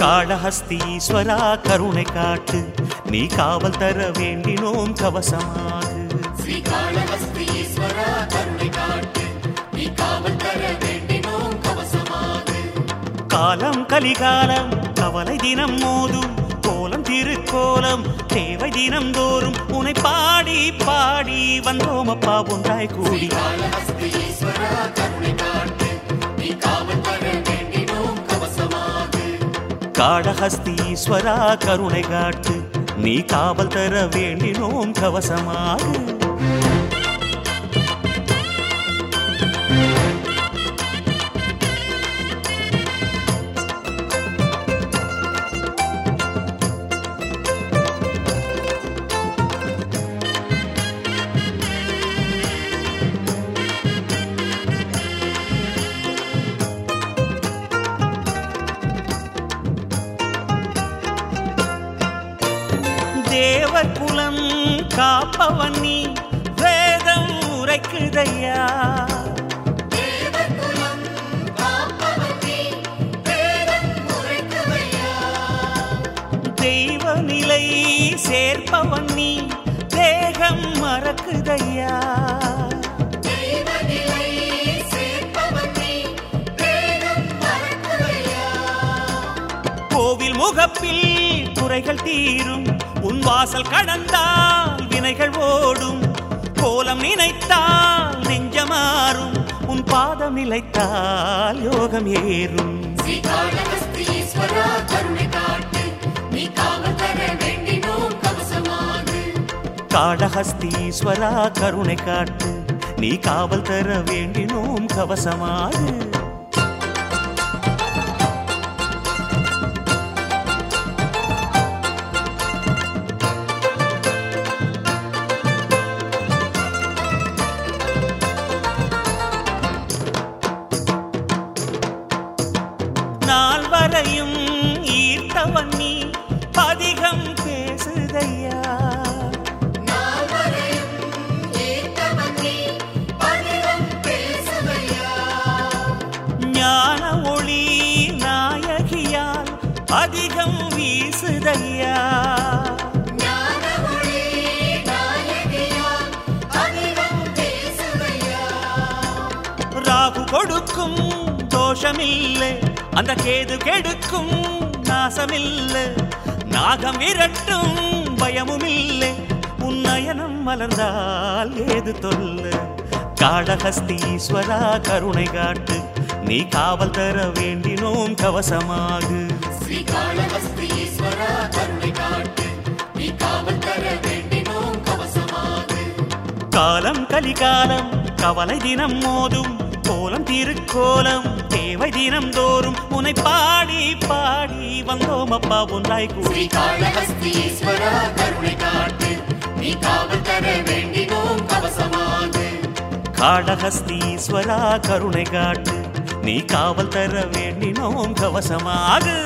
காளஹஸ்தீஸ்வரா கருணை காட்டு நீ காவல் தர வேண்டினோம் கவசமாகு காலம் கலிகாலம் கவலை தினம் மோதும். கோலம் திருக்கோலம் தேவை தினம் தோறும். உனை பாடி பாடி வந்தோம் அப்பா ஒன்றாய் கூடி. காடஹஸ்தி ஈஸ்வரா கருணை காட்டு. நீ காவல் தர வேண்டினோம் கவசமாக. காப்பவன் நீ. வேதம் உரைக்குதையா? தெய்வ நிலை சேர்ப்பவன் நீ. தேகம் மறக்குதையா? கோவில் முகப்பில் குறைகள் தீரும். உன் வாசல் கடந்தால் நினைத்தால் நெஞ்சமாறும் உன் பாதம் நிலைத்தால் யோகம் ஏறும். ஸ்ரீகாளஹஸ்தீஸ்வரா கருணை காட்டு. நீ காவல் தர வேண்டினோம் கவசமாக. நாள் வரையும் ஈர்த்தவன் நீ. அதிகம் பேசுதையா? ஞான ஒளி நாயகியால் அதிகம் வீசுதையா? கொடுக்கும் தோஷமில்லை. அந்த கேது கெடுக்கும் நாசமில்லை. நாகம் விரட்டும் பயமும் இல்லை உன்னயனம் மலர்ந்தால் ஏது தொல்ல? காளஹஸ்தீஸ்வரா கருணை காட்டு. நீ காவல் தர வேண்டினோம் கவசமாகு. ஸ்ரீகாளஹஸ்தீஸ்வரா கருணை காட்டு. நீ காவல் தர வேண்டினோம் கவசமாக. காலம் கலிகாலம் கவலை தினம் மோதும். கோலம் திருக்கோலம். தேவை தினம் தோறும் உனை பாடி பாடி வந்தோம் அப்பா ஒன்றாய் கூடி ஸ்ரீகாளஹஸ்தீஸ்வரா கருணை காட்டு. நீ காவல் தர வேண்டினோம் கவசமாக காளஹஸ்தீஸ்வரா கருணை காட்டு. நீ காவல் தர வேண்டினோம் கவசமாகு.